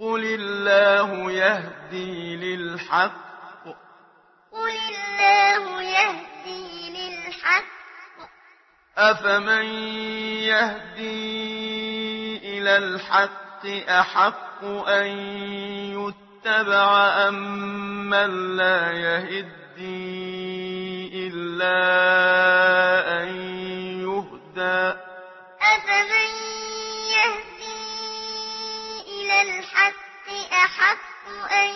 قل الله يهدي للحق. قل الله يهدي للحق. أفمن يهدي إلى الحق أحق أن يتبع أم من لا يهدي إلا أن يهدى. أفمن من الحق أحق أن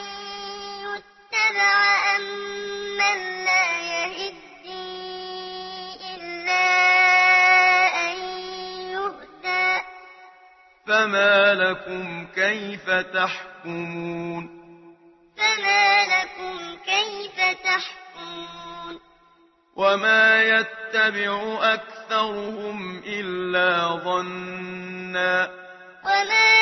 يتبع أم من لا يهدي إلا أن يهدى فما لكم كيف تحكمون؟ فما لكم كيف تحكمون؟ وما يتبع أكثرهم إلا ظنا. وما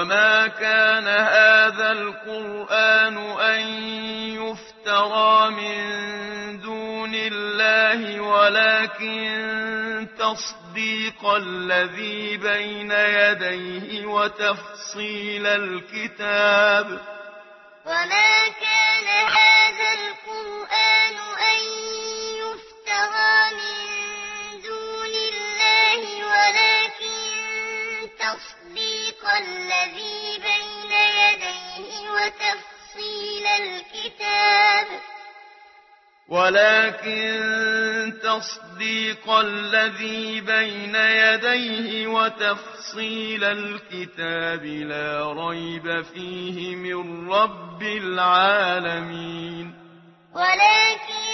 وما كان هذا القرآن أن يفترى من دون الله ولكن تصديق الذي بين يديه وتفصيل الكتاب وما كان هذا ولكن تصديق الذي بين يديه وتفصيل الكتاب لا ريب فيه من رب العالمين. ولكن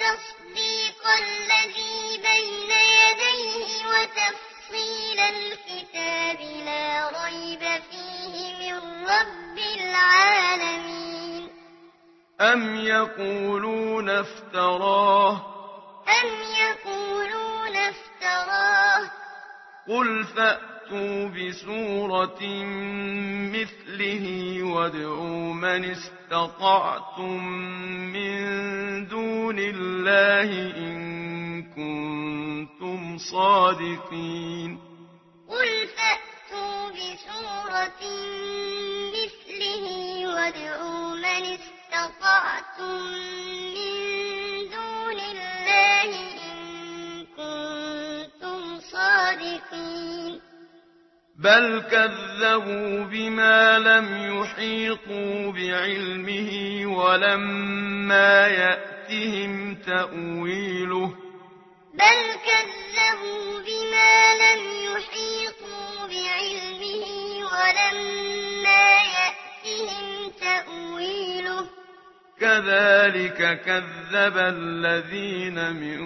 تصديق الذي بين يديه وتفصيل الكتاب لا ريب فيه من رب العالمين. أم يقولون افتراه أم يقولون افتراه قل فأتوا بسورة مثله وادعوا من استطعتم من دون الله إن كنتم صادقين قل فأتوا بسورة مثله وادعوا من استطعتم من دون الله إن كنتم صادقين. بل كذبوا بما لم يحيطوا بعلمه ولما يأتهم تأويله. بل كذبوا بما لم يحيطوا بعلمه ولما يأتهم تأويله. كذلك كذب الذين من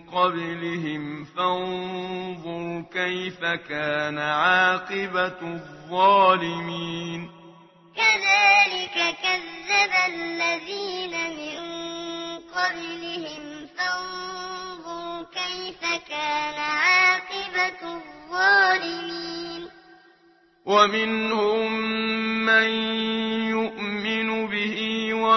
قبلهم فانظر كيف كان عاقبة الظالمين كذلك كذب الذين من قبلهم فانظر كيف كان عاقبة الظالمين ومنهم من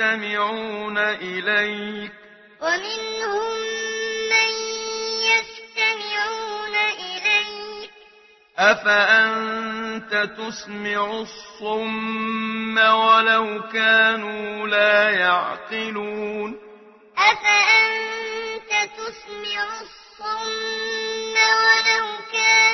يستمعون إليك. ومنهم من يستمعون إليك. أفأنت تسمع الصم ولو كانوا لا يعقلون؟ أفأنت تسمع الصم ولو كانوا